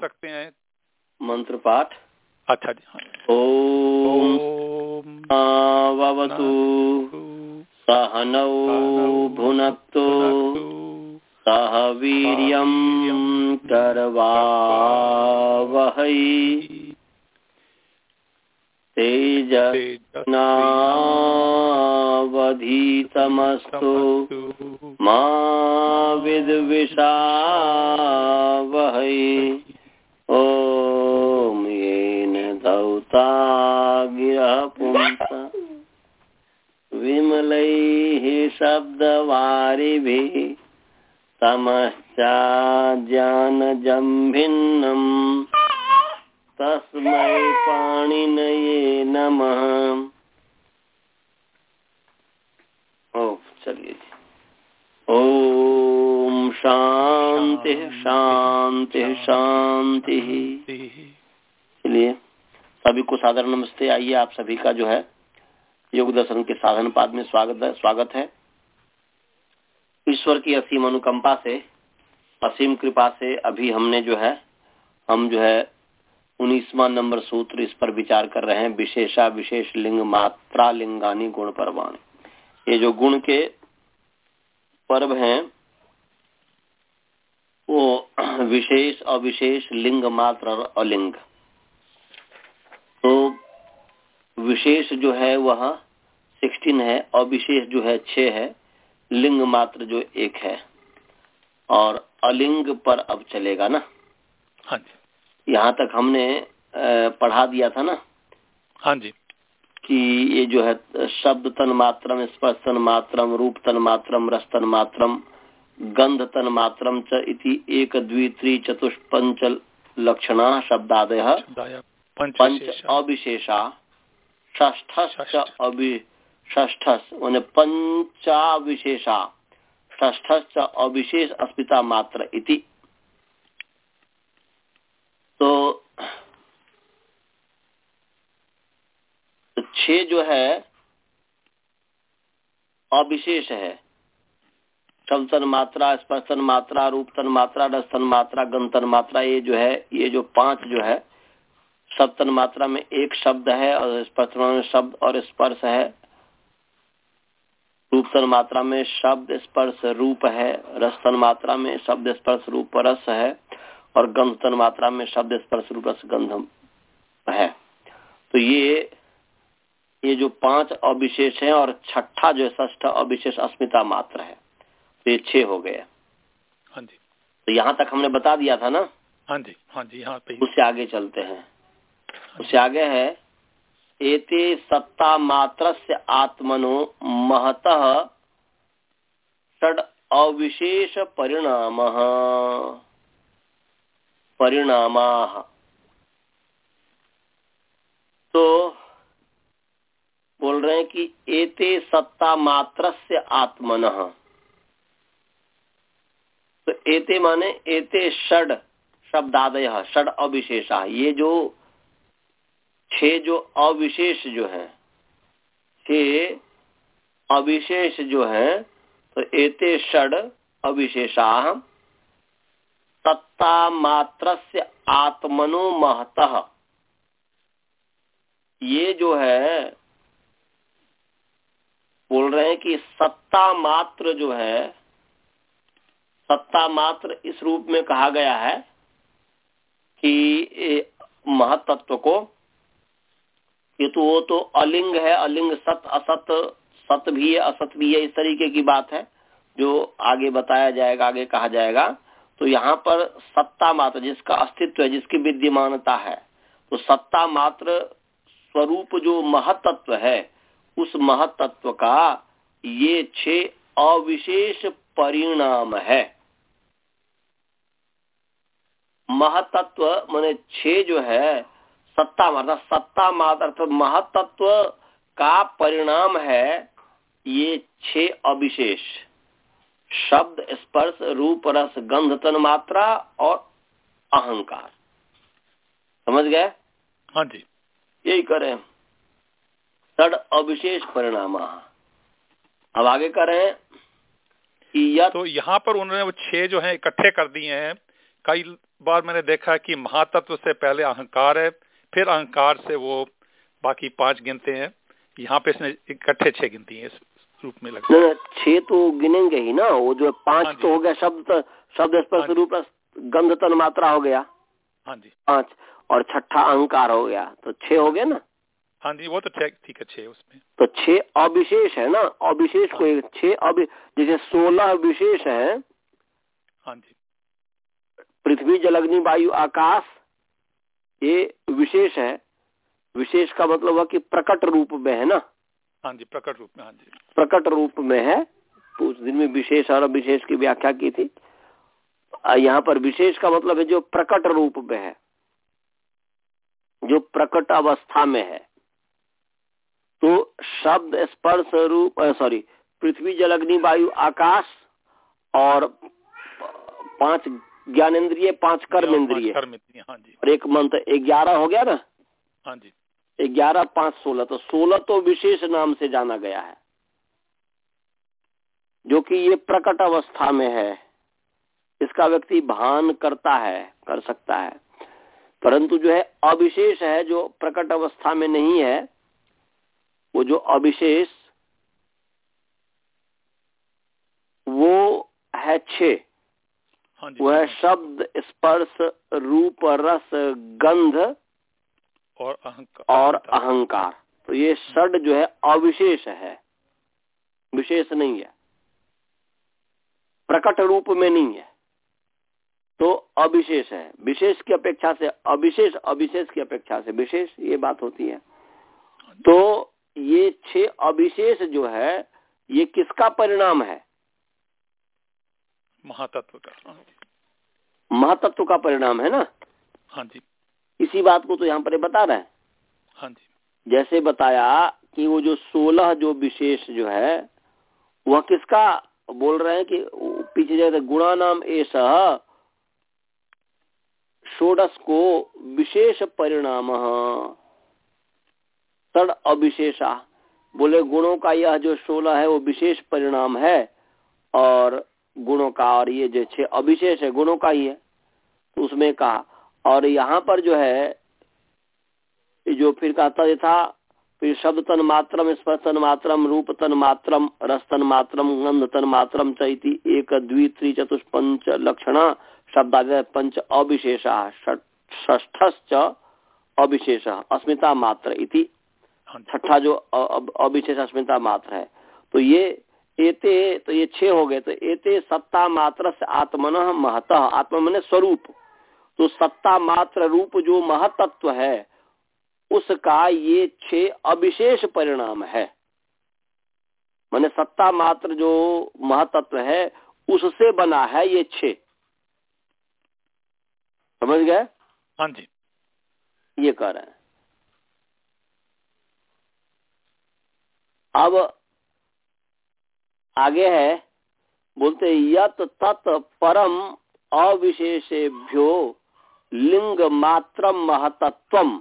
सकते हैं। मंत्र पाठ अच्छा जी हाँ। ओम ववतु सहनौ भुनक्तु सह वीर्यं करवावहै तेजनावधीतमस्तु मा विद्विषावहै। ॐ येन दौता गिरः पुंस। विमलैः शब्दवारिभिः तमश्चाज्ञानजम्भिन्नम्। तस्मै पाणिनये नमः। ओ चलिए ओम। शांति शांति शांति चलिए सभी को सादर नमस्ते। आइए आप सभी का जो है योग दर्शन के साधन पाद में स्वागत है स्वागत है। ईश्वर की असीम अनुकंपा से असीम कृपा से अभी हमने जो है हम जो है उन्नीसवा नंबर सूत्र इस पर विचार कर रहे हैं विशेषा विशेष लिंग मात्रा लिंगानी गुण परवाण ये जो गुण के पर्व हैं विशेष अविशेष लिंग मात्र और अलिंग। तो विशेष जो है वह सिक्सटीन है अविशेष जो है छ है लिंग मात्र जो एक है। और अलिंग पर अब चलेगा ना? हाँ जी। यहाँ तक हमने पढ़ा दिया था ना? हाँ जी। कि ये जो है शब्द तन मात्रम स्पर्श तन मात्रम रूप तन मात्रम रस तन मात्रम गंध तन मात्रम च इति एक द्वि त्रि चतुष्पंच लक्षणा शब्दादय पंच अविशेषा। ष्ठ अवि ष्ठस मैंने पंचाविशेषा ष्ठ अविशेष अस्मिता मात्र इति। तो छ जो है अविशेष है। शब्दन मात्रा स्पर्शन मात्रा, रूपतन मात्रा, रस्तन मात्रा, गंतन मात्रा, ये जो है, ये जो पाँच जो है, सप्तन मात्रा में एक शब्द है और स्पर्शन में शब्द और स्पर्श है। रूपतन मात्रा में शब्द स्पर्श रूप है, रस्तन मात्रा में शब्द स्पर्श रूप रस है और गंधतन मात्रा में शब्द स्पर्श रूप रस गंध है। तो ये ये जो पाँच अविशेष हैं और छठा जो है ष्ठ अविशेष अस्मिता मात्र है। तो ये छह हो गया। हाँ जी। तो यहाँ तक हमने बता दिया था ना? हाँ जी हाँ जी यहाँ पे उससे आगे चलते हैं। उससे आगे है एते सत्ता मात्र से आत्मनो महत षड अविशेष परिणाम। परिणाम। तो बोल रहे हैं कि एते सत्ता मात्र से आत्मन। तो एते माने एते षड शब्दादय, षड अविशेषा। ये जो छह जो अविशेष जो है छह अविशेष जो है तो एते षड अविशेषा। सत्ता मात्र आत्मनो महत ये जो है, बोल रहे हैं कि सत्ता मात्र जो है सत्ता मात्र इस रूप में कहा गया है कि महतत्व को ये तो वो तो अलिंग है, अलिंग सत, असत, सत भी है, असत भी है, इस तरीके की बात है, जो आगे बताया जाएगा, आगे कहा जाएगा। तो यहाँ पर सत्ता मात्र, जिसका अस्तित्व है, जिसकी विद्यमानता है तो सत्ता मात्र स्वरूप जो महतत्व है, उस महतत्व का ये छह अविशेष परिणाम है। महतत्व माने छह जो है सत्ता मात्र सत्ता मात्र महतत्व का परिणाम है ये छह अविशेष। शब्द स्पर्श रूप रस गंध तन मात्रा और अहंकार। समझ गए? हाँ जी। यही करें सड अविशेष परिणाम। अब आगे करें तो यहाँ पर उन्होंने वो छह जो है इकट्ठे कर दिए हैं। कई बार मैंने देखा है कि महातत्व से पहले अहंकार है फिर अहंकार से वो बाकी पाँच गिनते हैं। यहाँ पे इसने इकट्ठे छह गिनती है इस रूप में लगता है छह तो गिनेंगे ही ना वो जो पाँच हाँ तो हो गया शब्द शब्द स्पर्श हाँ रूप गंध तन मात्रा हो गया। हाँ जी। पाँच और छठा अहंकार हो गया तो छह हो गया ना? हाँ जी वो तो ठीक है छह उसमें। तो छह अविशेष है ना अविशेष को एक छह अवि जैसे सोलह विशेष है हाँ जी। पृथ्वी जल अग्नि वायु आकाश ये विशेष है। विशेष का मतलब है कि प्रकट रूप में है ना? हाँ जी प्रकट रूप में हाँ जी। प्रकट रूप में है। तो उस दिन में विशेष और विशेष की व्याख्या की थी। यहाँ पर विशेष का मतलब है जो प्रकट रूप में है। जो प्रकट अवस्था में है। तो शब्द स्पर्श रूप सॉरी पृथ्वी जल अग्नि वायु आकाश और पाँच ज्ञानेन्द्रिय पाँच कर्म इंद्रिय। इंद्रिय हाँ और एक मंत्र ग्यारह हो गया ना? हाँ जी। ग्यारह पाँच सोलह। तो सोलह तो विशेष नाम से जाना गया है जो कि ये प्रकट अवस्था में है। इसका व्यक्ति भान करता है कर सकता है। परंतु जो है अविशेष है जो प्रकट अवस्था में नहीं है वो जो अविशेष वो है छ हाँ जी वो है शब्द स्पर्श रूप रस गंध और अहंकार। और अहंकार। तो ये षड जो है अविशेष है। विशेष नहीं है। प्रकट रूप में नहीं है। तो अविशेष है। विशेष की अपेक्षा से अविशेष अविशेष की अपेक्षा से विशेष ये बात होती है। तो ये छह अविशेष जो है ये किसका परिणाम है? महातत्व का। महातत्व का परिणाम है ना? हाँ जी। इसी बात को तो यहाँ पर बता रहे हैं। हाँ जी। जैसे बताया कि वो जो सोलह जो विशेष जो है वह किसका बोल रहे हैं कि पीछे जैसे गुणा नाम ऐसा षोडश को विशेष परिणाम सड़ अविशेषा। बोले गुणों का यह जो सोलह है वो विशेष परिणाम है और गुणों का और ये जो छह अविशेष है गुणों का ही है तो उसमें कहा और यहाँ पर जो है जो फिर कहता था फिर शब्द तन मात्रम स्पर्श तन मात्रम रूप तन मात्रम रस तन मात्रम गंध तन मात्रम चैती एक द्वि त्रि चतुष पंच लक्षण शब्द पंच अविशेषा ष्ठश्च अविशेष अस्मिता मात्र इति। छठा जो अविशेष अस्मिता मात्र है। तो ये एते तो ये छह हो गए तो एते सत्ता मात्र से आत्मन महत आत्मा मैंने स्वरूप। तो सत्ता मात्र रूप जो महतत्व है उसका ये छह अविशेष परिणाम है। मैंने सत्ता मात्र जो महतत्व है उससे बना है ये छे समझ गए? हाँ जी। ये कह रहे हैं। अब आगे है, बोलते यत तत् परम अविशेषेभ्यो लिंग मात्र महतत्व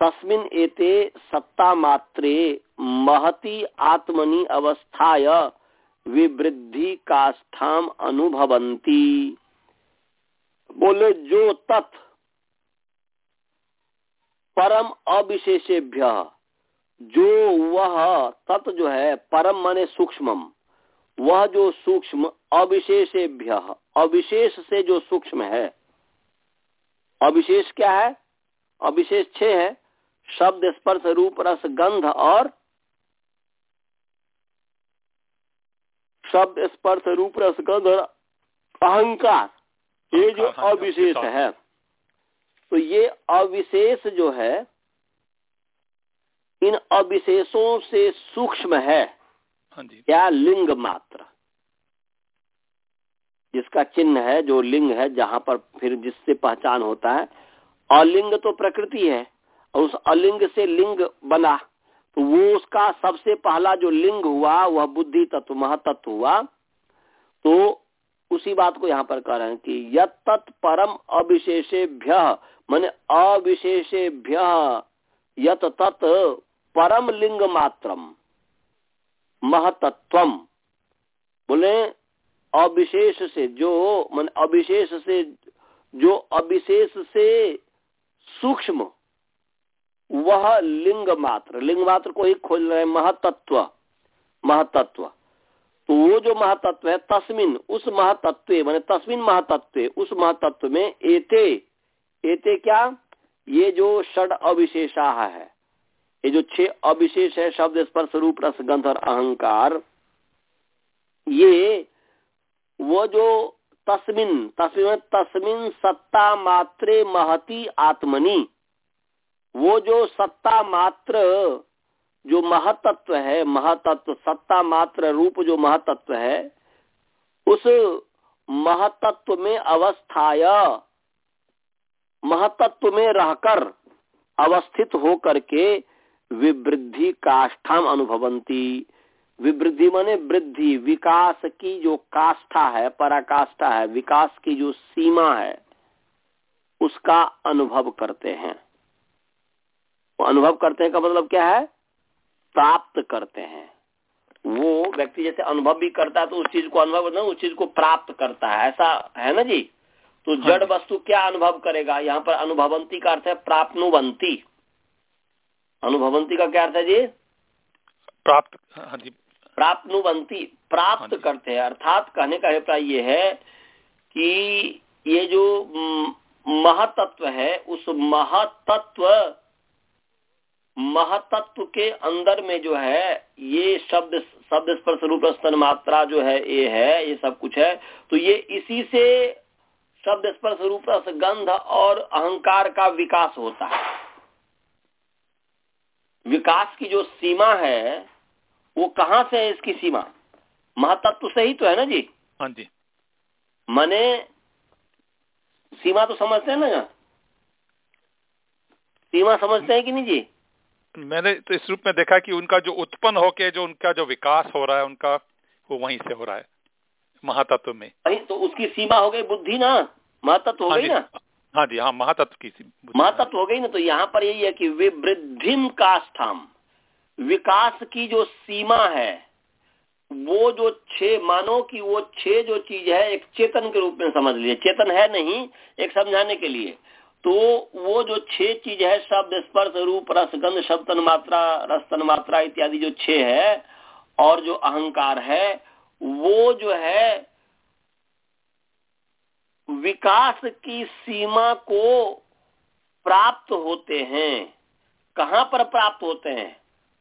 तस्मिन एते सत्ता मात्रे महति आत्मनि अवस्थाय विवृद्धि काष्ठाम अनुभवंती बोले, जो तत् परम अविशेषेभ्य जो वह तत् जो है परम माने सूक्ष्मम वह जो सूक्ष्म अविशेषेभ्य अविशेष से जो सूक्ष्म है। अविशेष क्या है? अविशेष छह है शब्द स्पर्श रूप रस गंध और शब्द स्पर्श रूप रस गंध और अहंकार। ये जो अविशेष है। तो ये अविशेष जो है इन अविशेषों से सूक्ष्म है हाँ क्या लिंग मात्र? जिसका चिन्ह है जो लिंग है जहाँ पर फिर जिससे पहचान होता है। अलिंग तो प्रकृति है और उस अलिंग से लिंग बना। तो वो उसका सबसे पहला जो लिंग हुआ वह बुद्धि तत्व महतत्व हुआ। तो उसी बात को यहाँ पर कह रहे हैं कि यत तत् परम अविशेषेभ्य मन अविशेषेभ्य यत तत् परम लिंग मात्रम महतत्वम। बोले, अविशेष से जो, मन अविशेष से, जो अविशेष से सूक्ष्म, वह लिंग मात्र लिंग मात्र को ही खोज रहे महतत्व। महतत्व। तो वो जो महातत्व है, तस्मिन, उस महातत्व, मैंने तस्मिन महातत्व, उस महातत्व में एते एते क्या? ये जो षड अविशेषा है। ये जो छह अविशेष है, शब्द, स्पर्श, रूप, रस, गंध और अहंकार, ये वो जो तस्मिन तस्मिन तस्मिन, सत्ता मात्रे महती आत्मनी, वो जो सत्ता मात्र, जो महतत्व है, महतत्व, सत्ता मात्र रूप जो महतत्व है, उस महतत्व में अवस्थाय, महतत्व में रहकर अवस्थित होकर के विवृद्धि काष्ठाम अनुभवंती विवृद्धि माने वृद्धि विकास की जो काष्ठा है पराकाष्ठा है विकास की जो सीमा है उसका अनुभव करते हैं। वो अनुभव करते हैं का मतलब क्या है? प्राप्त करते हैं। वो व्यक्ति जैसे अनुभव भी करता है तो उस चीज़ को अनुभव करता उस चीज़ को प्राप्त करता है। ऐसा है ना जी? तो हाँ जड़ वस्तु क्या अनुभव करेगा? यहाँ पर अनुभवंती का अर्थ है प्राप्नुवंती। अनुभवंती का क्या अर्थ है जी? प्राप्त हाँ जी। प्राप्त हाँ करते हैं। अर्थात कहने का अभिप्राय ये है कि ये जो महतत्व है उस महतत्व महतत्व के अंदर में जो है ये शब्द शब्द स्पर्श रूप स्तन मात्रा जो है ये है ये सब कुछ है। तो ये इसी से शब्द स्पर्श रूप गंध और अहंकार का विकास होता है। विकास की जो सीमा है वो कहाँ से है इसकी सीमा? महतत्व से ही तो है ना जी। हाँ जी। मने सीमा तो समझते हैं ना सीमा समझते हैं कि नहीं जी? मैंने तो इस रूप में देखा कि उनका जो उत्पन्न होके जो उनका जो विकास हो रहा है उनका वो वहीं से हो रहा है महातत्व में। तो उसकी सीमा हो गई बुद्धि ना? महातत्व हो हाँ गई ना? हाँ जी हाँ महातत्व की महातत्व हो गई ना तो यहाँ पर यही है कि विवृद्धिम काष्ठाम। विकास की जो सीमा है, वो जो छे, मानो कि वो छह जो चीज़ है, एक चेतन के रूप में समझ लिए चेतन है नहीं, एक समझाने के लिए। तो वो जो छह चीज़ है, शब्द, स्पर्श, रूप, रस, गंध, शब्द मात्रा, रस, तन मात्रा, इत्यादि जो छह है, और जो अहंकार है, वो जो है विकास की सीमा को प्राप्त होते हैं। कहाँ पर प्राप्त होते हैं?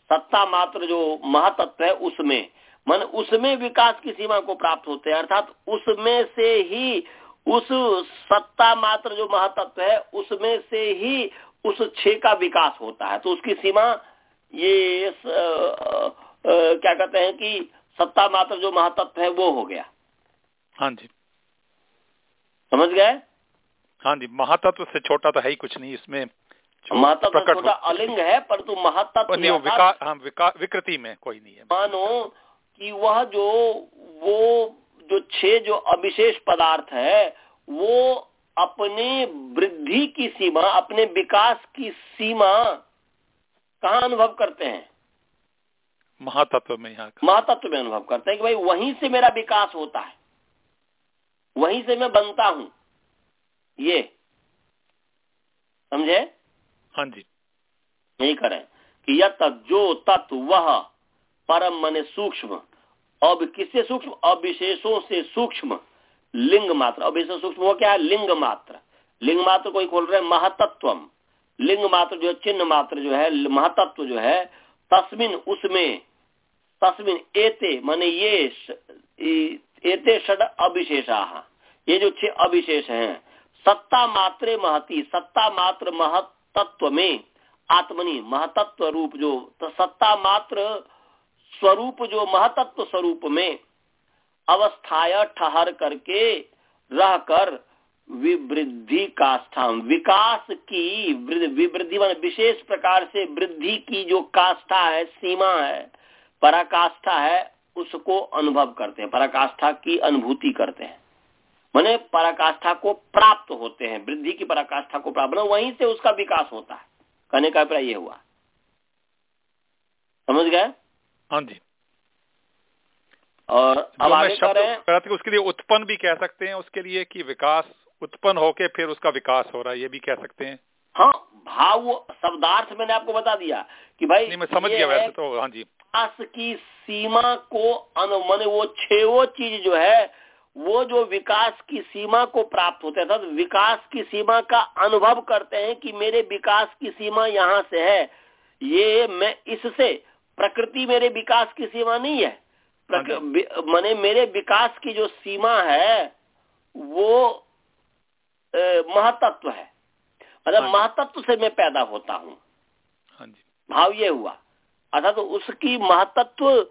सत्ता मात्र जो महातत्व है उसमें। मन उसमें विकास की सीमा को प्राप्त होते हैं अर्थात उसमें से ही उस सत्ता मात्र जो महातत्व है उसमें से ही उस छे का विकास होता है। तो उसकी सीमा ये स, आ, आ, क्या कहते हैं कि सत्ता मात्र जो महातत्व है वो हो गया। हाँ जी। समझ गए? हाँ जी महातत्व से छोटा तो है ही कुछ नहीं इसमें महातत्व छोटा अलिंग है परंतु महातत्व नहीं वो विका, हाँ, विका, विकृति में कोई नहीं है। मानो कि वह जो वो जो छह जो अविशेष पदार्थ है वो अपने वृद्धि की सीमा अपने विकास की सीमा कहा अनुभव करते हैं? महातत्व में यहाँ महातत्व में अनुभव करते हैं कि भाई वहीं से मेरा विकास होता है। वहीं से मैं बनता हूँ। ये। समझे? हाँ जी। यही करें। कि यह जो तत्व वह परम मने सूक्ष्म। अब किससे सूक्ष्म? अविशेषों से सूक्ष्म। लिंग मात्र। अविशेष सूक्ष्म वो क्या है? लिंग मात्र। लिंग मात्र कोई खोल रहे महतत्व लिंग मात्र जो चिन्ह मात्र जो है महतत्व जो है तस्मिन उसमें तस्मिन एते माने ये एते षड अविशेषा। ये जो छह अविशेष हैं, सत्ता मात्र महती, सत्ता मात्र महतत्व में आत्मनि महतत्व रूप जो तो सत्ता मात्र स्वरूप जो, महतत्व स्वरूप में अवस्थाया ठहर करके रहकर विवृद्धि काष्ठाम विकास की विवृद्धि विशेष प्रकार से वृद्धि की जो काष्ठा है, सीमा है, पराकाष्ठा है, उसको अनुभव करते हैं, पराकाष्ठा की अनुभूति करते हैं। मैंने पराकाष्ठा को प्राप्त होते हैं वृद्धि की पराकाष्ठा को प्राप्त वहीं से उसका विकास होता है। कहने का अभिप्राय ये हुआ। समझ गए? हाँ जी। और अब आगे शब्द हैं उसके लिए उत्पन्न भी कह सकते हैं उसके लिए कि विकास उत्पन्न होके फिर उसका विकास हो रहा है ये भी कह सकते हैं। हाँ भाव शब्दार्थ मैंने आपको बता दिया कि भाई नहीं मैं समझ गया वैसे तो हाँ जी। विकास की सीमा को अनु अनुमान वो छो चीज़ जो है वो जो विकास की सीमा को प्राप्त होते हैं विकास की सीमा का अनुभव करते हैं कि मेरे विकास की सीमा यहाँ से है ये मैं इससे प्रकृति मेरे विकास की सीमा नहीं है। हाँ मैंने मेरे विकास की जो सीमा है वो महतत्व है। मतलब हाँ महतत्व से मैं पैदा होता हूँ। हाँ भाव ये हुआ। अर्थात तो उसकी महतत्व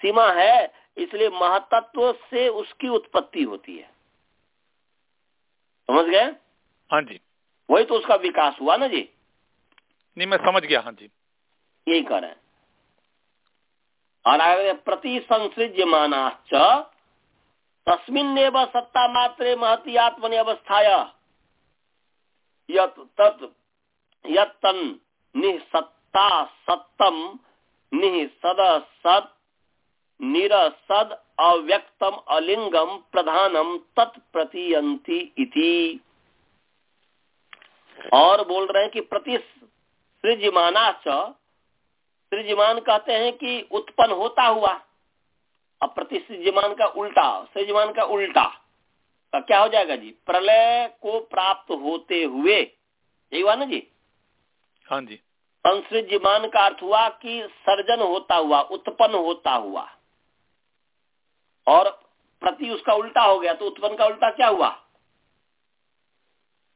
सीमा है इसलिए महतत्व से उसकी उत्पत्ति होती है। समझ गए? हाँ जी। वही तो उसका विकास हुआ ना जी। नहीं मैं समझ गया हाँ जी। यही कर रहे हैं। और आगे प्रति संसृज्यमानाश्च तस्मिन सत्ता मात्रे महती आत्मनि अवस्थाया। यन निसत्ता सत्तम निसद सद निरसद अव्यक्तम अलिंगम प्रधानम तत्प्रतीयंती इति। और बोल रहे हैं कि प्रति सृजमाना सृजमान कहते हैं कि उत्पन्न होता हुआ अब प्रति सृजमान का उल्टा सृजमान का उल्टा का क्या हो जाएगा जी? प्रलय को प्राप्त होते हुए यही हुआ ना जी? हाँ जी। संसृज्यमान का अर्थ हुआ कि सर्जन होता हुआ उत्पन्न होता हुआ। और प्रति उसका उल्टा हो गया तो उत्पन्न का उल्टा क्या हुआ?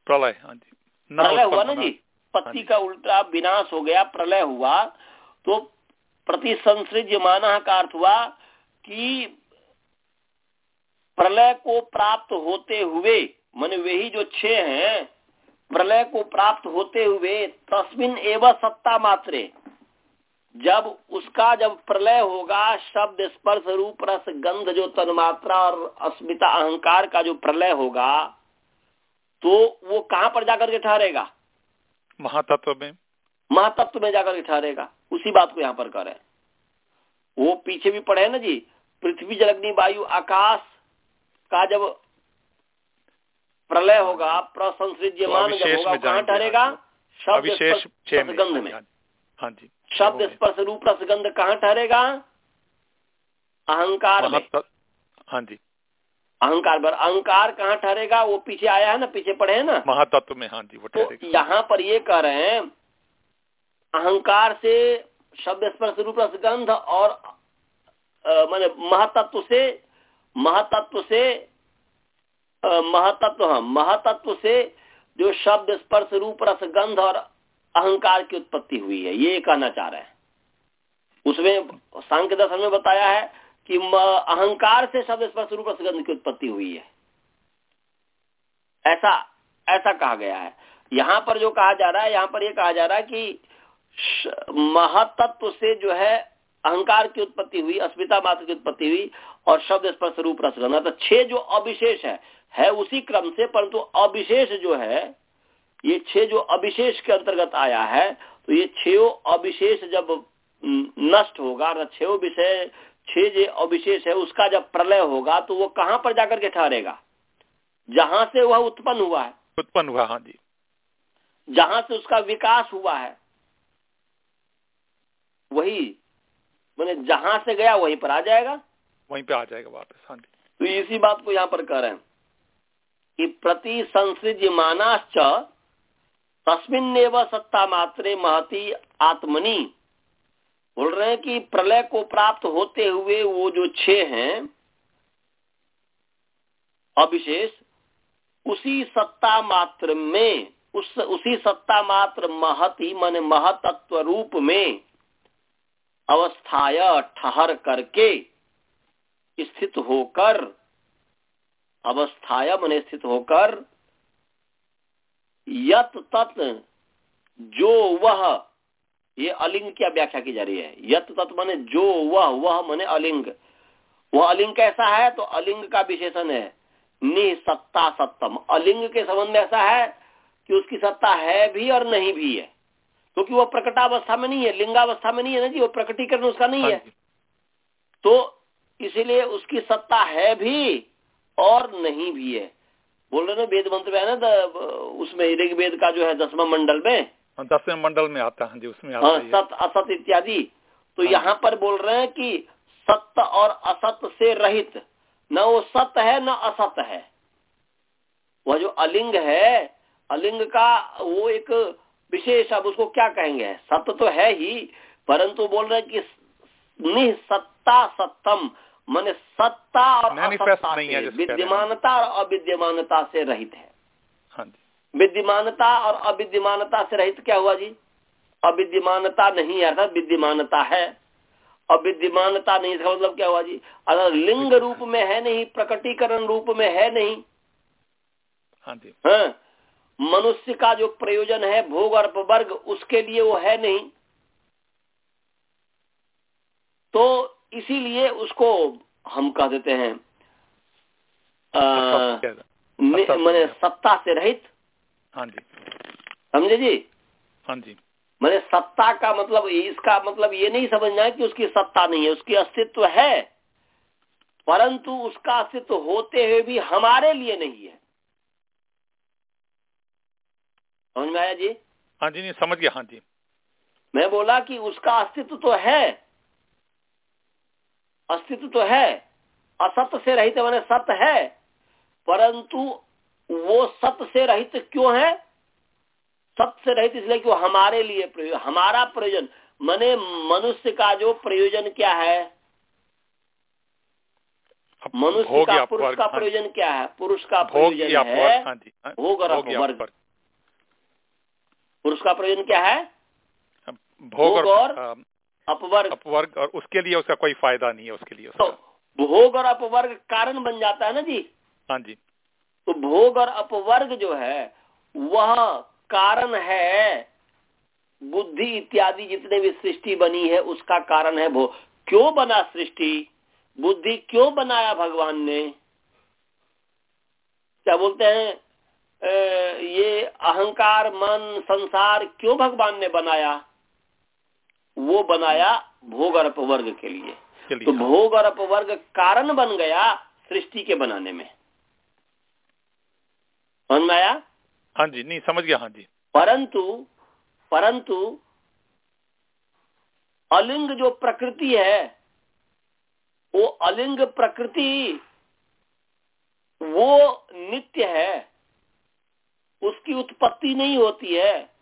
प्रलय हाँ प्रलय हुआ ना जी? पत्ती हाँ का उल्टा विनाश हो गया प्रलय हुआ तो प्रति संसृज्यमान का अर्थ हुआ कि प्रलय को प्राप्त होते हुए मन वही जो छह हैं प्रलय को प्राप्त होते हुए तस्मिन एवं सत्ता मात्रे। जब उसका जब प्रलय होगा शब्द स्पर्श रूप रस गंध जो तन्मात्रा और अस्मिता अहंकार का जो प्रलय होगा तो वो कहाँ पर जाकर के ठहरेगा? महातत्व में। महातत्व में जाकर के ठहरेगा। उसी बात को यहाँ पर करें वो पीछे भी पढ़े ना जी। पृथ्वी जलग्नि वायु आकाश का जब प्रलय होगा प्रसंसृज्यमान जब होगा कहाँ ठहरेगा शब्द गंध में। हाँ जी। शब्द स्पर्श रूप रसगंध कहाँ ठहरेगा? अहंकार में। हाँ जी। अहंकार पर। अहंकार कहाँ ठहरेगा? वो पीछे आया है ना पीछे पढ़े है ना? महातत्व में हाँ जी वो तो यहाँ पर ये कह रहे हैं अहंकार से शब्द स्पर्श रूप रसगंध और मैंने महातत्व से महातत्व से महातत्व हाँ महतत्व से जो शब्द स्पर्श रूप रसगंध और अहंकार की उत्पत्ति हुई है, ये कहना चाह रहे हैं। उसमें सांख्य दर्शन में बताया है कि अहंकार से शब्द स्पर्श रूप रसगंध की उत्पत्ति हुई है। ऐसा ऐसा कहा गया है। यहाँ पर जो कहा जा रहा है, यहाँ पर ये कहा जा रहा है कि महतत्व से जो है अहंकार की उत्पत्ति हुई, अस्मिता मात्र की उत्पत्ति हुई और शब्द स्पर्श रूप रसगंध। छह जो अविशेष है है उसी क्रम से, परंतु अविशेष जो है ये छह जो अविशेष के अंतर्गत आया है तो ये छो अविशेष जब नष्ट होगा छो विषय छह जो अविशेष है उसका जब प्रलय होगा तो वो कहाँ पर जाकर के ठहरेगा? जहाँ से वह उत्पन्न हुआ है। उत्पन्न हुआ हाँ जी। जहाँ से उसका विकास हुआ है। वही मैंने जहाँ से गया वहीं पर आ जाएगा। वहीं पे आ जाएगा वापस हाँ जी। तो इसी बात को यहाँ पर कह रहे हैं कि प्रति संसृज्यमानाश्च तस्मिन सत्ता मात्रे महती आत्मनि। बोल रहे हैं कि प्रलय को प्राप्त होते हुए वो जो छह हैं, अविशेष, उसी सत्ता मात्र में, उस, उसी सत्ता मात्र महती, मन महतत्व रूप में अवस्थाय ठहर करके स्थित होकर, अवस्थाया मन स्थित होकर यत तत् जो वह ये अलिंग क्या व्याख्या की जा रही है। यत तत् मने जो वह वह मने अलिंग। वह अलिंग कैसा है? तो अलिंग का विशेषण है। निसत्ता सत्तम। अलिंग के संबंध में ऐसा है कि उसकी सत्ता है भी और नहीं भी है। क्योंकि तो वो प्रकटावस्था में नहीं है लिंगावस्था में नहीं है ना जी वो प्रकटीकरण उसका नहीं हाँ। है तो इसीलिए उसकी सत्ता है भी और नहीं भी है। बोल रहे ना वेद मंत्र में है ना उसमें ऋग्वेद का जो है दसवा मंडल में? हाँ, दसवें मंडल में आता है जी उसमें आता हाँ सत असत इत्यादि। तो हाँ। यहाँ पर बोल रहे हैं कि सत्य और असत से रहित न वो सत्य है न असत है। वह जो अलिंग है अलिंग का वो एक विशेष अब उसको क्या कहेंगे? सत्य तो है ही परंतु बोल रहे हैं कि निसत्ता सत्यम मैंने सत्ता और असत्ता से विद्यमानता और अविद्यमानता से रहित है। हाँ विद्यमानता और अविद्यमानता से रहित क्या हुआ जी? अविद्यमानता नहीं है अर्थात विद्यमानता है। अविद्यमानता नहीं इसका मतलब क्या हुआ जी? अगर लिंग रूप में है नहीं प्रकटीकरण रूप में है नहीं। हाँ हाँ। मनुष्य का जो प्रयोजन है भोग और वर्ग उसके लिए वो है नहीं। तो इसीलिए उसको हम कह देते हैं मैंने सत्ता से रहित। हाँ जी। समझे जी? हाँ जी। मैंने सत्ता का मतलब इसका मतलब ये नहीं समझना है कि उसकी सत्ता नहीं है उसकी अस्तित्व है। परंतु उसका अस्तित्व होते हुए भी हमारे लिए नहीं है। समझ में आया जी? हाँ जी नहीं समझ गया। हाँ जी। मैं बोला कि उसका अस्तित्व तो है अस्तित्व तो है असत्य से रहित मैंने सत्य है परंतु वो सत्य से रहित क्यों है? सत्य से रहित इसलिए कि वो हमारे लिए प्रयोजन हमारा प्रयोजन मने मनुष्य का जो प्रयोजन क्या है? मनुष्य का पुरुष का प्रयोजन क्या है? पुरुष का प्रयोजन है भोग अपवर्ग। पुरुष का प्रयोजन क्या है? भोग और अपवर्ग। अपवर्ग और उसके लिए उसका कोई फ़ायदा नहीं है उसके लिए उसका। तो भोग और अपवर्ग कारण बन जाता है ना जी? हाँ जी। तो भोग और अपवर्ग जो है वह कारण है बुद्धि इत्यादि जितने भी सृष्टि बनी है उसका कारण है भोग। क्यों बना सृष्टि? बुद्धि क्यों बनाया भगवान ने? क्या बोलते हैं? ये अहंकार मन संसार क्यों भगवान ने बनाया? वो बनाया भोग और अपवर्ग के लिए। तो। भोग और अपवर्ग कारण बन गया सृष्टि के बनाने में। समझ में आया? हाँ जी नहीं समझ गया हाँ जी। परंतु परंतु अलिंग जो प्रकृति है वो अलिंग प्रकृति वो नित्य है उसकी उत्पत्ति नहीं होती है।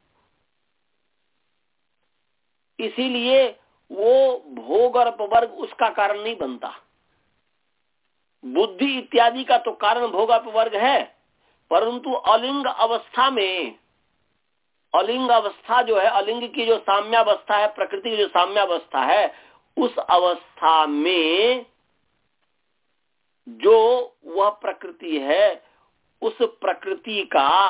इसीलिए वो भोग और अपवर्ग उसका कारण नहीं बनता। बुद्धि इत्यादि का तो कारण भोग अपवर्ग है, परंतु अलिंग अवस्था में, अलिंग अवस्था जो है, अलिंग की जो साम्यावस्था है, प्रकृति की जो साम्यावस्था है, उस अवस्था में जो वह प्रकृति है, उस प्रकृति का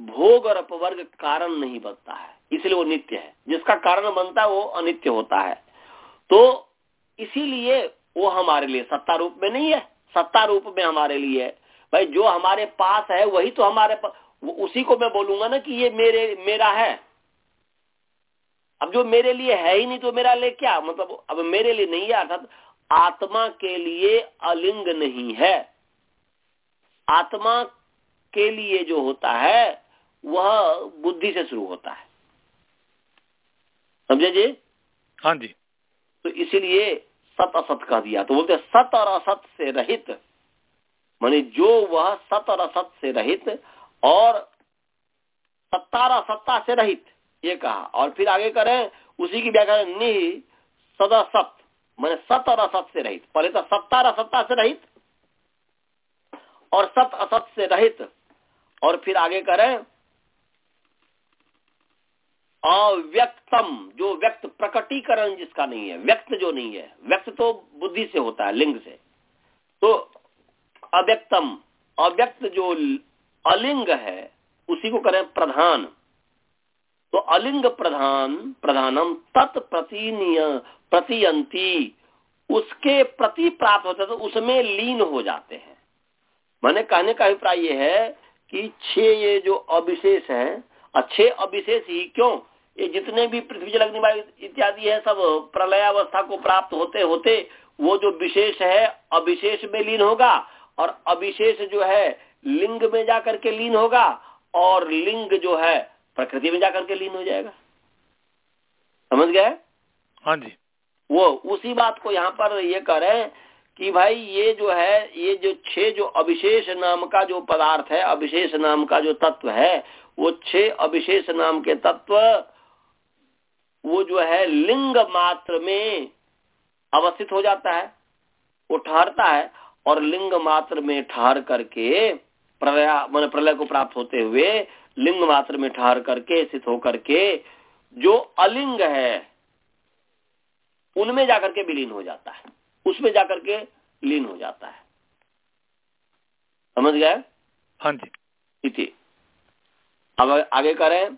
भोग और अपवर्ग कारण नहीं बनता है। इसलिए वो नित्य है। जिसका कारण बनता है, वो अनित्य होता है। तो इसीलिए वो हमारे लिए सत्ता रूप में नहीं है। सत्ता रूप में हमारे लिए है। भाई, जो हमारे पास है, वही तो हमारे पास उसी को मैं बोलूँगा ना कि ये मेरे, मेरा है। अब जो मेरे लिए है ही नहीं तो मेरा लिए क्या? मतलब अब मेरे लिए नहीं है, अर्थात आत्मा के लिए अलिंग नहीं है। आत्मा के लिए जो होता है, वह बुद्धि से शुरू होता है। समझे जी? हाँ जी। तो इसीलिए सत असत कह दिया। तो बोलते सत और असत से रहित। मानी जो वह सत और असत से रहित और सत्तारा सत्ता से रहित ये कहा। और फिर आगे करें उसी की व्याख्या निह सदा सत मैंने सत और असत से रहित। पहले तो सत्ता और सत्ता से रहित और सत असत से रहित। और फिर आगे करें अव्यक्तम, जो व्यक्त प्रकटीकरण जिसका नहीं है, व्यक्त जो नहीं है, व्यक्त तो बुद्धि से होता है, लिंग से। तो अव्यक्तम, अव्यक्त जो अलिंग है, उसी को करें प्रधान। तो अलिंग प्रधान, प्रधानम तत्प्रति प्रतियंती, उसके प्रति प्राप्त होते तो उसमें लीन हो जाते हैं। मैंने कहने का अभिप्राय यह है कि छह ये जो अविशेष है अच्छे अविशेष ही क्यों? ये जितने भी पृथ्वी जल अग्नि वायु इत्यादि है सब प्रलय अवस्था को प्राप्त होते होते वो जो विशेष है अविशेष में लीन होगा और अविशेष जो है लिंग में जाकर के लीन होगा और लिंग जो है प्रकृति में जाकर के लीन हो जाएगा। समझ गए? हाँ जी। वो उसी बात को यहाँ पर ये करें कि भाई ये जो है ये जो छह जो अविशेष नाम का जो पदार्थ है अविशेष नाम का जो तत्व है वो छह अविशेष नाम के तत्व वो जो है लिंग मात्र में अवस्थित हो जाता है वो ठहरता है और लिंग मात्र में ठहर करके प्रलय मान प्रलय को प्राप्त होते हुए लिंग मात्र में ठहर करके स्थित होकर के जो अलिंग है उनमें जाकर के विलीन हो जाता है। उसमें जाकर के लीन हो जाता है। समझ गए? हाँ जी। इति। अब आगे करें।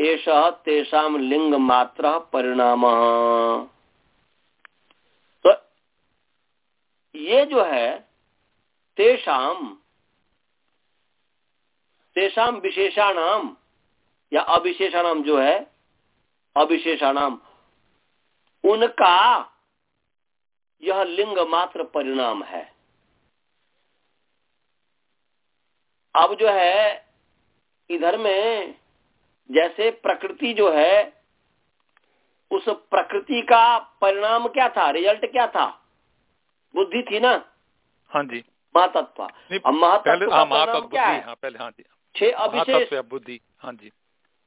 एष तेषाम लिंग मात्र परिणाम। तो ये जो है तेषाम तेषाम विशेषाणाम या अविशेषाणाम जो है अविशेषाणाम उनका यह लिंग मात्र परिणाम है। अब जो है, इधर में जैसे प्रकृति जो है उस प्रकृति का परिणाम क्या था? रिज़ल्ट क्या था? बुद्धि थी ना? हाँ जी। महातत्व। महातत्व हाँ, क्या है? हाँ पहले हाँ जी। छह अविशेष बुद्धि हाँ जी।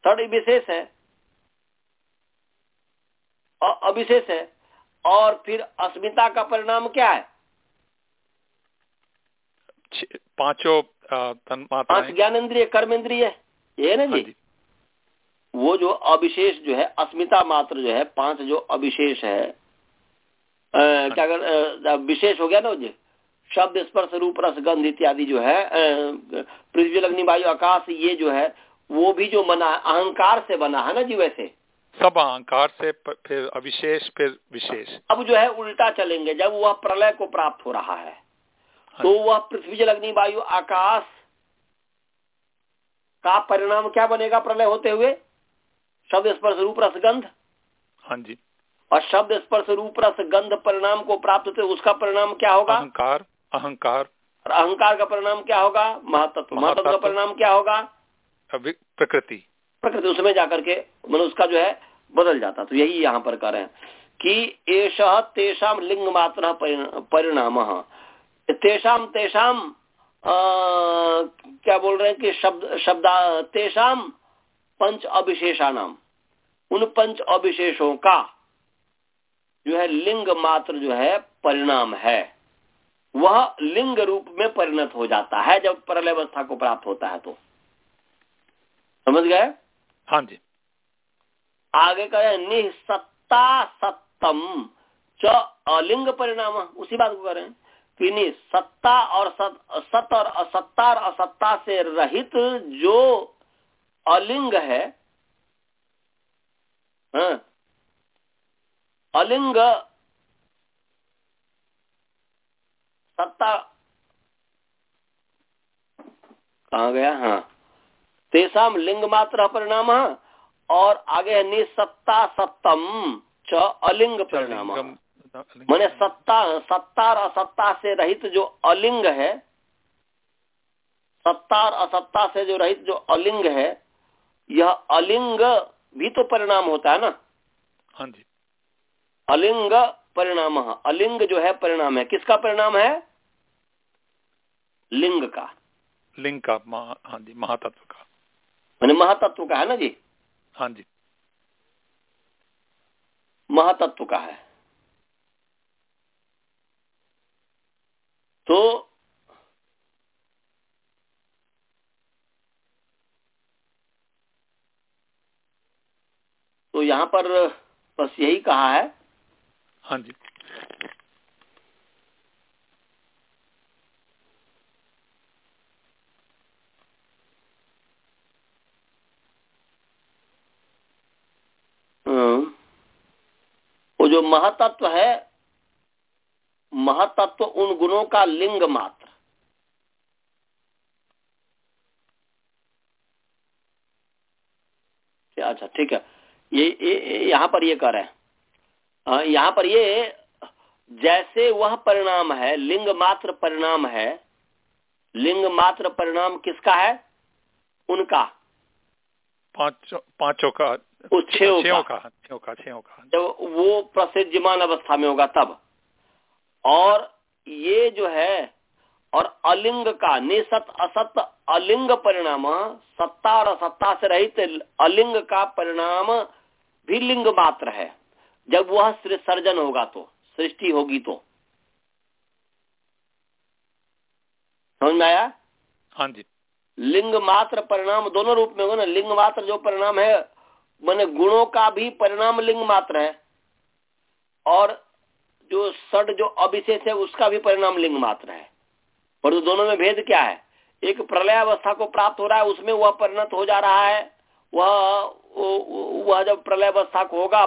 थर्ड विशेष है। अविशेष है। और फिर अस्मिता का परिणाम क्या है? पाँचों पाँच ज्ञान इंद्रिय कर्म इंद्रिय ये ना जी, हाँ जी। वो जो अविशेष जो है अस्मिता मात्र जो है पाँच जो अविशेष है आ, हाँ क्या कर विशेष हो गया ना जी शब्द स्पर्श रूप रस गंध इत्यादि जो है पृथ्वी अग्नि वायु आकाश ये जो है वो भी जो बना अहंकार से बना है ना जी वैसे? सब अहंकार से फिर अविशेष फिर विशेष। अब जो है उल्टा चलेंगे जब वह प्रलय को प्राप्त हो रहा है हाँ। तो वह पृथ्वी जल अग्नि वायु आकाश का परिणाम क्या बनेगा प्रलय होते हुए? शब्द स्पर्श रूप रस गंध? हाँ जी। और शब्द स्पर्श रूप रस गंध परिणाम को प्राप्त होते उसका परिणाम क्या होगा? अहंकार अहंकार। और अहंकार का परिणाम क्या होगा? महातत्व। महातत्व। का परिणाम क्या होगा? प्रकृति। प्रकृति उसमें जाकर के मतलब उसका जो है बदल जाता तो यही यहाँ पर कर रहे हैं कि एष तेषाम लिंग मात्र परिणाम। तेषाम तेषाम क्या बोल रहे हैं कि शब्द शब्द तेषाम पंच अविशेषाणाम उन पंच अविशेषों का जो है लिंग मात्र जो है परिणाम है। वह लिंग रूप में परिणत हो जाता है जब प्रलय अवस्था को प्राप्त होता है तो। समझ गए? हाँ जी। आगे कहे निसत्ता सत्तम च अलिंग परिणाम उसी बात को कह रहे हैं कि सत्ता और सत, सत और असत्ता और असत्ता से रहित जो अलिंग है हाँ, अलिंग सत्ता। कहा गया? हाँ। तेसाम लिंग मात्र परिणाम और आगे है निसत्ता सत्तम च अलिंग परिणाम। मैंने सत्ता सत्ता और असत्ता से रहित जो अलिंग है सत्ता और असत्ता से जो रहित जो अलिंग है यह अलिंग भी तो परिणाम होता है ना? हाँ जी। अलिंग परिणाम अलिंग जो है परिणाम है। किसका परिणाम है? लिंग का। लिंग का हाँ जी महातत्व का। मैंने महातत्व का है ना जी? हाँ जी। महातत्व का है। तो तो यहाँ पर बस यही कहा है। हाँ जी। वो जो महातत्व है महातत्व उन गुणों का लिंग मात्र। अच्छा ठीक है। ये, ये यहाँ पर ये कर है। यहाँ पर ये जैसे वह परिणाम है लिंग मात्र परिणाम है लिंग मात्र परिणाम किसका है? उनका। पाँचों पाँचों का का। छो का छो का। जब वो प्रसिद्धमान अवस्था में होगा तब। और ये जो है और अलिंग का निसत असत अलिंग परिणाम सत्ता और असत्ता से रहित अलिंग का परिणाम भी लिंग मात्र है। जब वह सर्जन होगा तो सृष्टि होगी तो। समझ में आया? हाँ जी। लिंग मात्र परिणाम दोनों रूप में होगा ना। लिंग मात्र जो परिणाम है मैंने गुणों का भी परिणाम लिंग मात्र है। और जो सड जो अविशेष है उसका भी परिणाम लिंग मात्र है। पर दोनों में भेद क्या है? एक प्रलय अवस्था को प्राप्त हो रहा है उसमें वह परिणत हो जा रहा है। वह वह जब प्रलय अवस्था को होगा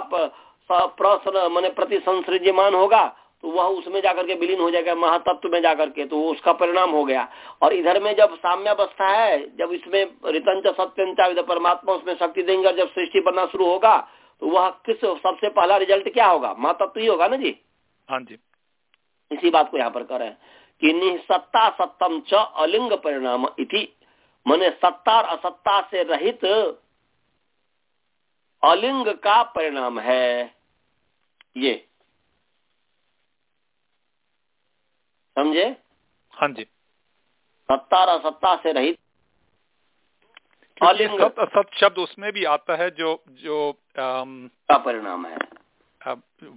प्रश्न मैंने प्रति संसृज्यमान होगा तो वह उसमें जाकर के विलीन हो जाएगा महातत्व में जाकर के तो उसका परिणाम हो गया। और इधर में जब साम्यावस्था है जब इसमें रितंच सत्यंचा परमात्मा उसमें शक्ति देंगे जब सृष्टि बनना शुरू होगा तो वह किस सबसे पहला रिज़ल्ट क्या होगा? महातत्व ही होगा ना जी? हाँ जी। इसी बात को यहाँ पर करें कि निसत्ता सत्तम च अलिंग परिणाम इति मने सत्ता और असत्ता से रहित अलिंग का परिणाम है। ये। समझे? हाँ जी। सत्ता और असत्ता से रहित अलिंग सत शब्द उसमें भी आता है जो जो आम, का परिणाम है।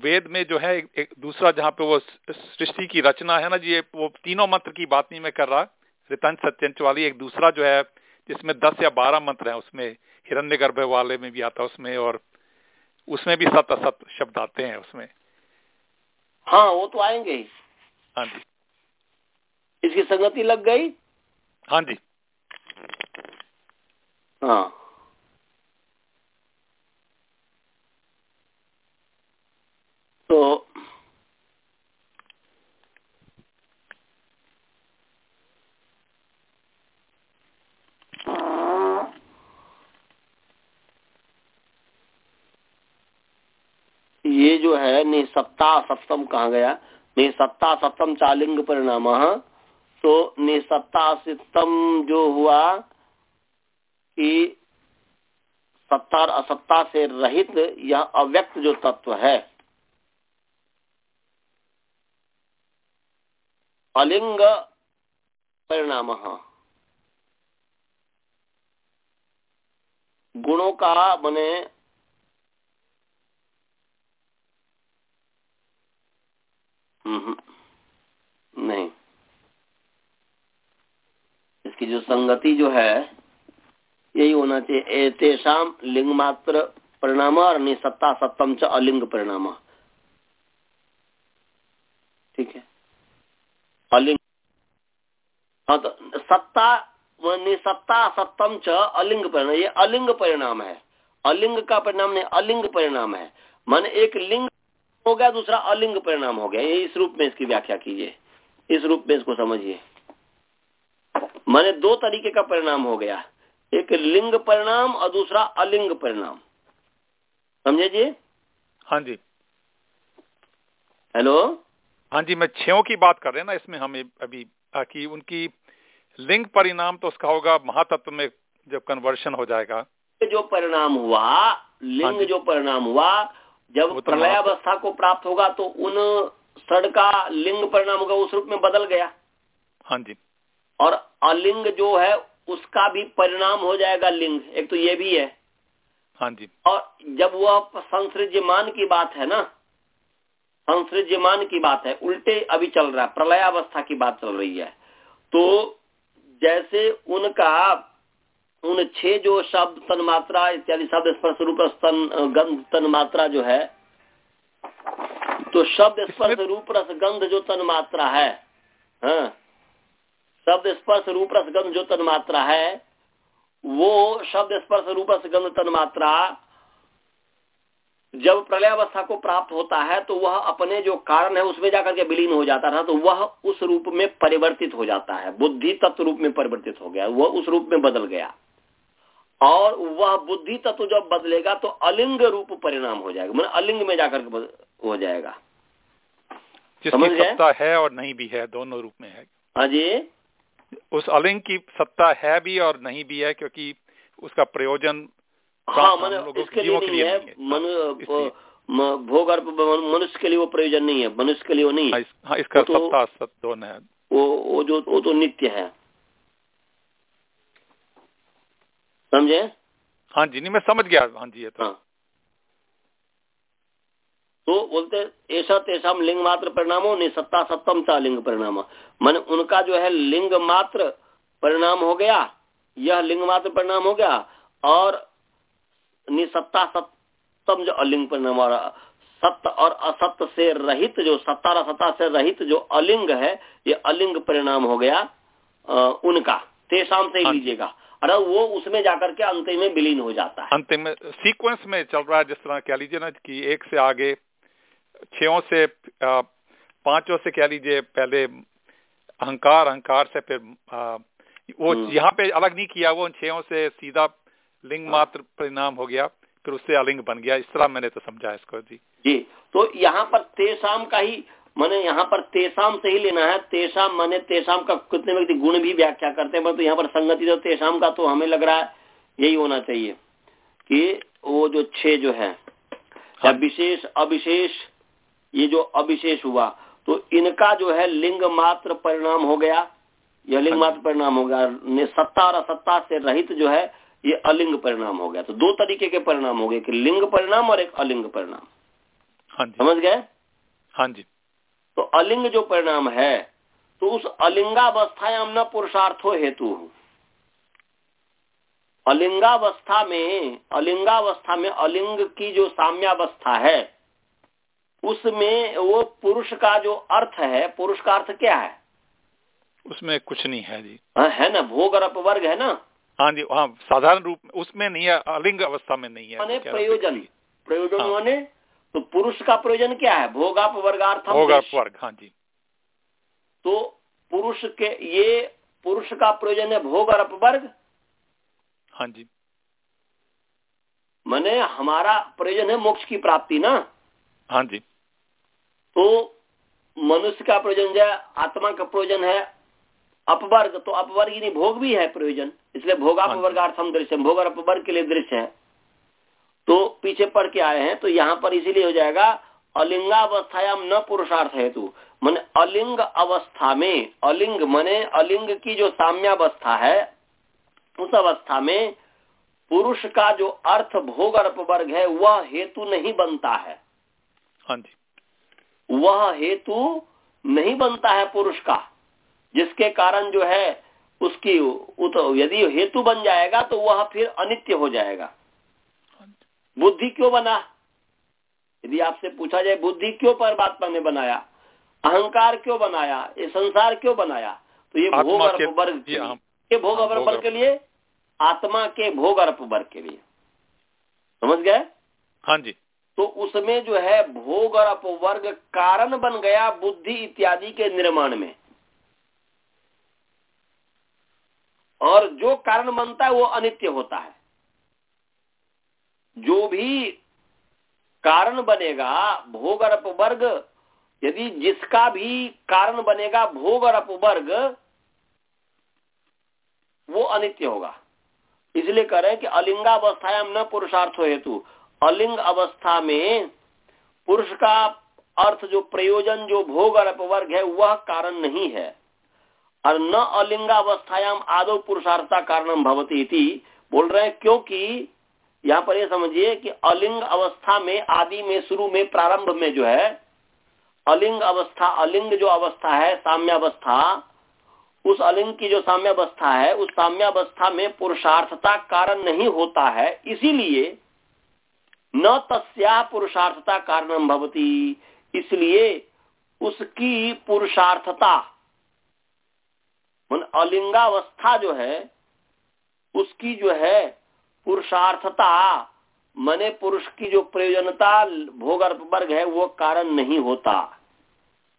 वेद में जो है एक दूसरा जहाँ पे वो सृष्टि की रचना है ना जी वो तीनों मंत्र की बात नहीं मैं कर रहा। रितंज सत्यंच वाली एक दूसरा जो है जिसमें दस या बारह मंत्र है उसमें हिरण्य गर्भ वाले में भी आता है उसमें और उसमें भी सत असत शब्द आते हैं उसमें। हाँ वो तो आएँगे ही। हाँ जी। इसकी संगति लग गई? हाँ जी। हाँ। तो ये जो है निसत्ता सप्तम कहा गया। निसत्ता सप्तम चालिंग परिणाम। तो निसत्ता सप्तम जो हुआ कि सत्ता और असत्ता से रहित यह अव्यक्त जो तत्व है। अलिंग परिणाम। गुणों का बने नहीं। इसकी जो संगति जो है, यही होना चाहिए। तेषाम लिंग मात्र परिणाम और निसत्ता सत्तम च अलिंग परिणाम। ठीक है? अलिंग। हाँ तो सत्ता निसत्ता सत्तम च अलिंग परिणाम। ये अलिंग परिणाम है। अलिंग का परिणाम नहीं, अलिंग परिणाम है। मन एक लिंग हो गया दूसरा अलिंग परिणाम हो गया। ये इस रूप में इसकी व्याख्या कीजिए। इस रूप में इसको समझिए। माने दो तरीके का परिणाम हो गया। एक लिंग परिणाम और दूसरा अलिंग परिणाम। समझे जी हाँ जी। हेलो? हाँ जी मैं छो की बात कर रहे हैं ना इसमें हमें अभी कि उनकी लिंग परिणाम तो उसका होगा महातत्व में जब कन्वर्शन हो जाएगा। जो परिणाम हुआ लिंग हाँ जो परिणाम हुआ जब तो प्रलयावस्था को प्राप्त होगा तो उन सड़ का लिंग परिणाम होगा उस रूप में बदल गया। हाँ जी। और अलिंग जो है उसका भी परिणाम हो जाएगा लिंग। एक तो ये भी है। हाँ जी। और जब वह संसृज्यमान की बात है ना संसृज्यमान की बात है उल्टे अभी चल रहा है प्रलयावस्था की बात चल रही है। तो जैसे उनका उन छह जो शब्द तन मात्रा इत्यादि शब्द स्पर्श रूप स्तन गंध तन मात्रा जो है तो शब्द स्पर्श रूप रस गंध जो तन मात्रा है हाँ शब्द स्पर्श रूप रस गंध जो तन मात्रा है वो शब्द स्पर्श रूप रस गंध तन मात्रा जब प्रलयावस्था को प्राप्त होता है तो वह अपने जो कारण है उसमें जाकर के विलीन हो जाता था तो वह उस रूप में परिवर्तित हो जाता है बुद्धि तत्व रूप में परिवर्तित हो गया वह उस रूप में बदल गया। और वह बुद्धि तत्व जब बदलेगा तो अलिंग रूप परिणाम हो जाएगा। मतलब अलिंग में जाकर हो जाएगा। समझ सत्ता है और नहीं भी है दोनों रूप में है। हाँ जी। उस अलिंग की सत्ता है भी और नहीं भी है क्योंकि उसका प्रयोजन हाँ मन इसके लिए नहीं है। मन भोग मनुष्य के लिए वो प्रयोजन नहीं है। मनुष्य के लिए वो नहीं है। हाँ, हाँ इसका तो, सत्ता सत्य है। वो वो जो वो तो नित्य है। समझे? हाँ जी नहीं मैं समझ गया। हाँ जी ये तो। हाँ। तो बोलते ऐसा तेसा लिंग मात्र परिणाम हो नहीं सत्ता सप्तम चा लिंग परिणाम मन उनका जो है लिंग मात्र परिणाम हो गया यह लिंग मात्र परिणाम हो गया और निसत्ता सप्तम जो अलिंग परिणाम और सत्य और असत्य से रहित जो सत्ता सत्ता से रहित जो अलिंग है ये अलिंग परिणाम हो गया आ, उनका। तेसाम से ही हाँ लीजिएगा। अरे वो उसमें जाकर के अंतिम में विलीन हो जाता है अंतिम में सीक्वेंस में चल रहा है जिस तरह कह लीजिए ना कि एक से आगे छो से पाँचों से कह लीजिए पहले अहंकार अहंकार से फिर आ, वो हम्म। यहाँ पे अलग नहीं किया वो छो से सीधा लिंग हाँ। मात्र परिणाम हो गया फिर उससे अलिंग बन गया इस तरह मैंने तो समझा इसको जी जी तो यहाँ पर तेसाम का ही मैंने यहाँ पर तेसाम से ही लेना है। तेसाम मैंने तेसाम का कितने व्यक्ति गुण भी व्याख्या करते हैं तो यहाँ पर संगति तो तेसाम का तो हमें लग रहा है यही होना चाहिए कि वो जो छह जो है हाँ। विशेष अविशेष ये जो अविशेष हुआ तो इनका जो है लिंग मात्र परिणाम हो गया। यह लिंग हाँ। मात्र परिणाम हो गया सत्ता और असत्ता से रहित जो है ये अलिंग परिणाम हो गया। तो दो तरीके के परिणाम हो गए कि लिंग परिणाम और एक अलिंग परिणाम। हाँ समझ गए? हाँ जी। तो अलिंग जो परिणाम है तो उस अलिंगावस्था अलिंगावस्थायाम न पुरुषार्थो हेतु अलिंगावस्था में अलिंगावस्था में अलिंग की जो साम्यावस्था है उसमें वो पुरुष का जो अर्थ है पुरुष का अर्थ क्या है? उसमें कुछ नहीं है जी। हाँ, है ना? भोग और अपवर्ग है ना? हाँ जी हाँ साधारण रूप में उसमें नहीं है अलिंग अवस्था में नहीं है। प्रयोजन। प्रयोजन हाँ। तो पुरुष का प्रयोजन क्या है? भोगाप वर्गार्थ भोगाप वर्ग हाँ जी। तो पुरुष के ये पुरुष का प्रयोजन है भोग और अपवर्ग? हाँ जी। मैंने हमारा प्रयोजन है मोक्ष की प्राप्ति ना? हाँ जी। तो मनुष्य का प्रयोजन जो आत्मा का प्रयोजन है अपवर्ग तो अपवर्ग नहीं भोग भी है प्रयोजन। इसलिए भोगापवर्गार्थम हाँ दृश्य भोग और अपवर्ग के लिए दृश्य है। तो पीछे पढ़ के आए हैं तो यहाँ पर इसीलिए हो जाएगा अलिंगावस्थायाम न पुरुषार्थ हेतु। मन अलिंग अवस्था में अलिंग मने अलिंग की जो साम्यावस्था है उस अवस्था में पुरुष का जो अर्थ भोग वर्ग है वह हेतु नहीं बनता है। हाँ जी। वह हेतु नहीं बनता है पुरुष का जिसके कारण जो है उसकी यदि हेतु बन जाएगा तो वह फिर अनित्य हो जाएगा। बुद्धि क्यों बना? यदि आपसे पूछा जाए बुद्धि क्यों परमात्मा ने बनाया? अहंकार क्यों बनाया? ये संसार क्यों बनाया? तो ये भोग अर्प वर्ग के भोग अर्प के लिए आत्मा के भोग अर्प वर्ग के लिए। समझ गए? हाँ जी। तो उसमें जो है भोग और अपवर्ग कारण बन गया बुद्धि इत्यादि के निर्माण में। और जो कारण बनता है वो अनित्य होता है। जो भी कारण बनेगा, भोग और अपवर्ग यदि जिसका भी कारण बनेगा, भोग और अपवर्ग वो अनित्य होगा। इसलिए कह रहे हैं कि अलिंगावस्थायाम न पुरुषार्थ हेतु। अलिंग अवस्था में पुरुष का अर्थ, जो प्रयोजन, जो भोग और अपवर्ग है, वह कारण नहीं है। और न अलिंगावस्थायाम आदो पुरुषार्थता कारणम भवती बोल रहे हैं क्योंकि यहाँ पर ये समझिए कि अलिंग अवस्था में, आदि में, शुरू में, प्रारंभ में जो है, अलिंग अवस्था, अलिंग जो अवस्था है, साम्यावस्था, उस अलिंग की जो साम्यावस्था है, उस साम्यावस्था में पुरुषार्थता कारण नहीं होता है। इसीलिए न तस्या पुरुषार्थता कारण भवती। इसलिए उसकी पुरुषार्थता अलिंगावस्था जो है, उसकी जो है पुरुषार्थता, मने पुरुष की जो प्रयोजनता भोग वर्ग है, वो कारण नहीं होता।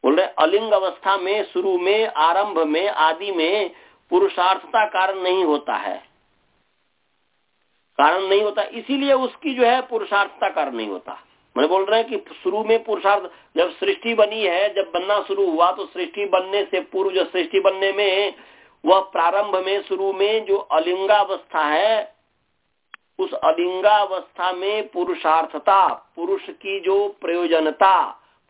बोल रहे, अलिंग अवस्था में, शुरू में, आरंभ में, आदि में पुरुषार्थता कारण नहीं होता है। कारण नहीं होता, इसीलिए उसकी जो है पुरुषार्थता कारण नहीं होता। मैं बोल रहे हैं कि शुरू में पुरुषार्थ, जब सृष्टि बनी है, जब बनना शुरू हुआ तो सृष्टि बनने से पूर्व जो सृष्टि बनने में, वह प्रारंभ में, शुरू में जो अलिंगावस्था है उस अलिंगावस्था में पुरुषार्थता पुरुष की जो प्रयोजनता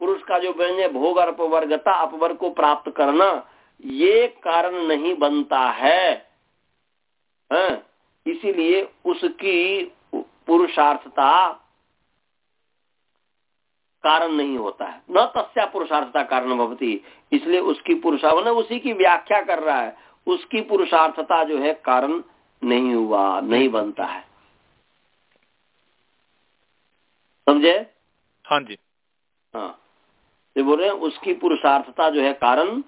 पुरुष का जो व्यंजय भोग अपवर्गता अपवर्ग को प्राप्त करना ये कारण नहीं बनता है। हाँ, इसीलिए उसकी पुरुषार्थता कारण नहीं होता है। न तस्या पुरुषार्थता कारण भवती इसलिए उसकी पुरुषा उसी की व्याख्या कर रहा है। उसकी पुरुषार्थता जो है कारण नहीं हुआ नहीं बनता है। समझे? हाँ जी। हाँ। ये बोल रहे हैं उसकी पुरुषार्थता जो है कारण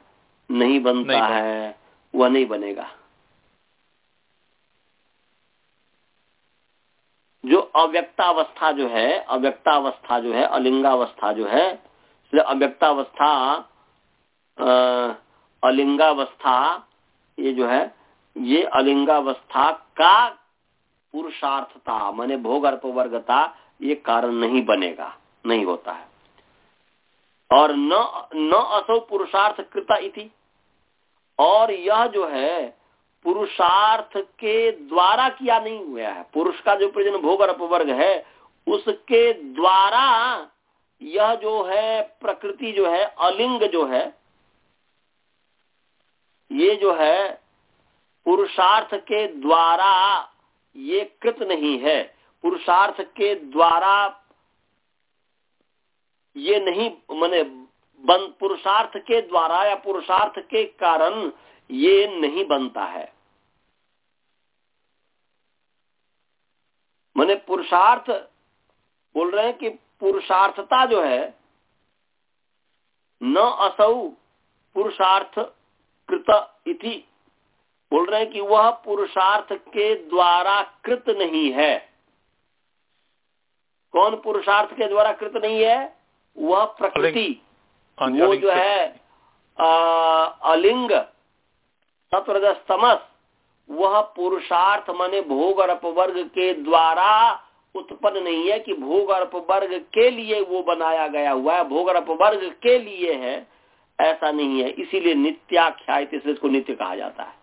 नहीं बनता नहीं है वह नहीं बनेगा। जो अव्यक्तावस्था जो है अव्यक्तावस्था जो है अलिंगावस्था जो है अव्यक्तावस्था अलिंगावस्था ये जो है ये अलिंगावस्था का पुरुषार्थता माने भोग वर्गता ये कारण नहीं बनेगा, नहीं होता है। और न न असो पुरुषार्थ कृता इति। और यह जो है, पुरुषार्थ के द्वारा किया नहीं हुआ है। पुरुष का जो प्रयोजन भोग और अपवर्ग है, उसके द्वारा यह जो है, प्रकृति जो है, अलिंग जो है, ये जो है, पुरुषार्थ के द्वारा ये कृत नहीं है। पुरुषार्थ के द्वारा ये नहीं, मैंने पुरुषार्थ के द्वारा या पुरुषार्थ के कारण ये नहीं बनता है। मैंने, पुरुषार्थ, बोल रहे हैं कि पुरुषार्थता जो है, न असौ पुरुषार्थ कृत इति। बोल रहे हैं कि वह पुरुषार्थ के द्वारा कृत नहीं है। कौन पुरुषार्थ के द्वारा कृत नहीं है? वह प्रकृति। हाँ वो जो है अलिंग सत्वरजस्तमस वह पुरुषार्थ माने भोग और अपवर्ग के द्वारा उत्पन्न नहीं है कि भोग और अपवर्ग के लिए वो बनाया गया हुआ है। भोग और अपवर्ग के लिए है ऐसा नहीं है। इसीलिए नित्याख्याय इसको नित्य कहा जाता है।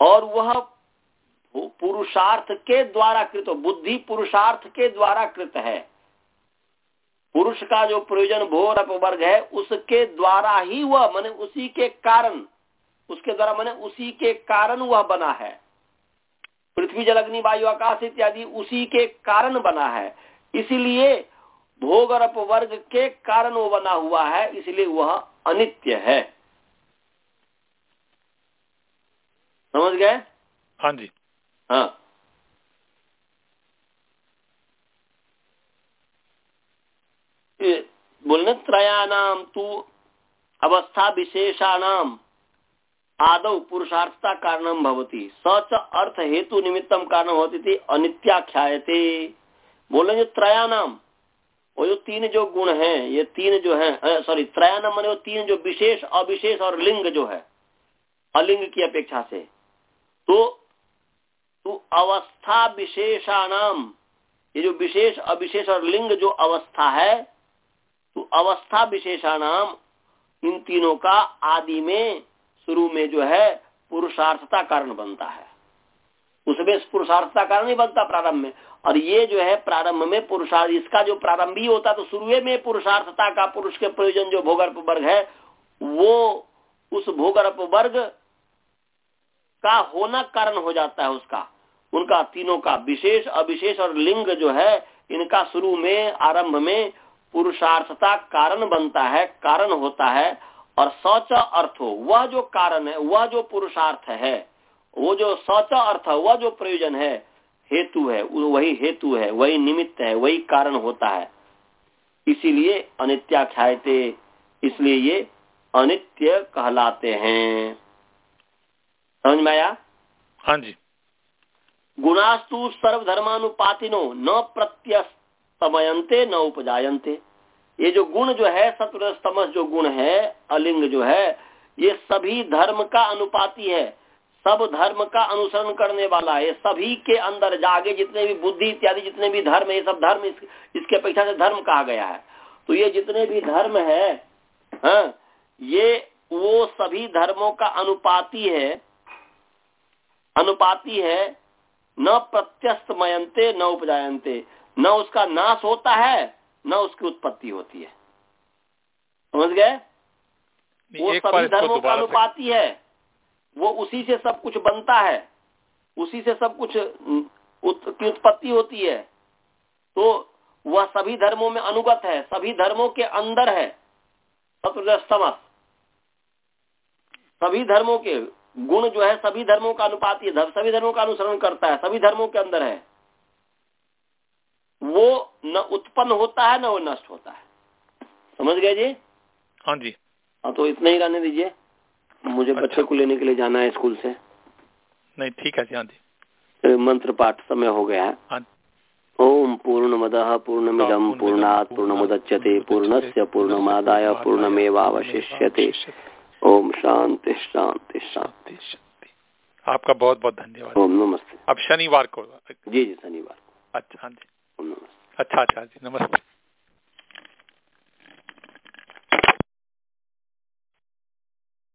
और वह पुरुषार्थ के द्वारा कृत बुद्धि पुरुषार्थ के द्वारा कृत है। पुरुष का जो प्रयोजन भोर अपवर्ग है, उसके द्वारा ही वह, मैंने उसी के कारण, उसके द्वारा मैंने उसी के कारण वह बना है। पृथ्वी जल अग्नि वायु आकाश इत्यादि उसी के कारण बना है। इसीलिए भोग और अपवर्ग के कारण वो बना हुआ है, इसलिए वह अनित्य है। समझ गए? हाँ जी। हाँ। बोलने त्रयाणाम तू अवस्था विशेषाणाम आदौ पुरुषार्थता कारणम भवती। सच अर्थ हेतु निमित्तम कारण होती थी अनित्याख्यायते। बोले जो त्रयानाम वो जो तीन जो गुण हैं, ये तीन जो हैं सॉरी त्रयानाम मैंने वो तीन जो विशेष, अविशेष और लिंग जो है, अलिंग की अपेक्षा से। तो तो अवस्था विशेषाणाम, ये जो विशेष, अविशेष और लिंग जो अवस्था है तो अवस्था विशेषाणाम, इन तीनों का आदि में, शुरू में जो है, पुरुषार्थता कारण बनता है। उसमें पुरुषार्थता कारण ही बनता प्रारंभ में। और ये जो है, प्रारंभ में पुरुषार्थ इसका जो प्रारंभी होता तो शुरू में पुरुषार्थता का पुरुष के प्रयोजन जो भोगर्प वर्ग है, वो उस भोगर्प वर्ग का होना कारण हो जाता है उसका। उनका तीनों का विशेष, अविशेष और लिंग जो है, इनका शुरू में, आरंभ में पुरुषार्थता कारण बनता है, कारण होता है और सच अर्थ वह जो कारण है, वह जो पुरुषार्थ है, वो जो सच अर्थ वह जो प्रयोजन है, हेतु है वही हेतु है, वही निमित्त है, वही कारण होता है। इसीलिए अनित्याख्यायते, इसलिए ये अनित्य कहलाते हैं। समझ में आया? हाँ जी। गुणास्तु सर्वधर्मानुपातिनो न प्रत्यस्तमयंते न उपजायंते ये जो गुण जो है तमस जो गुण है अलिंग जो है ये सभी धर्म का अनुपाति है। सब धर्म का अनुसरण करने वाला है। सभी के अंदर जागे जितने भी बुद्धि इत्यादि जितने भी धर्म है ये सब धर्म इस, इसके अपेक्षा से धर्म कहा गया है। तो ये जितने भी धर्म है हाँ, ये वो सभी धर्मों का अनुपाति है अनुपाति है न प्रत्यस्त मयंते न उपजायंते न उसका नाश होता है न उसकी उत्पत्ति होती है। समझ गए? वो सभी धर्मों का अनुपाति है। वो उसी से सब कुछ बनता है। उसी से सब कुछ की उत्पत्ति होती है। तो वह सभी धर्मों में अनुगत है। सभी धर्मों के अंदर है। सतमस सभी धर्मों के गुण जो है सभी धर्मों का अनुपात है सभी धर्मों का अनुसरण करता है सभी धर्मों के अंदर है। वो न उत्पन्न होता है न वो नष्ट होता है। समझ गए जी? हाँ जी। हाँ तो इतना ही रहने दीजिए। मुझे अच्छा। बच्चे को लेने के लिए जाना है स्कूल से। नहीं ठीक है जी हाँ जी। मंत्र पाठ समय हो गया है। हाँ ओम पूर्ण मद पूर्ण मिदम पूर्णात पूर्ण मुदच्यते पूर्णस्य पूर्णमादाय पूर्णमेवावशिष्यते। ओम शांति शांति शांति। शांति। आपका बहुत बहुत धन्यवाद। ओम नमस्ते। अब शनिवार को। जी जी शनिवार अच्छा हाँ जी। अच्छा अच्छा जी नमस्ते।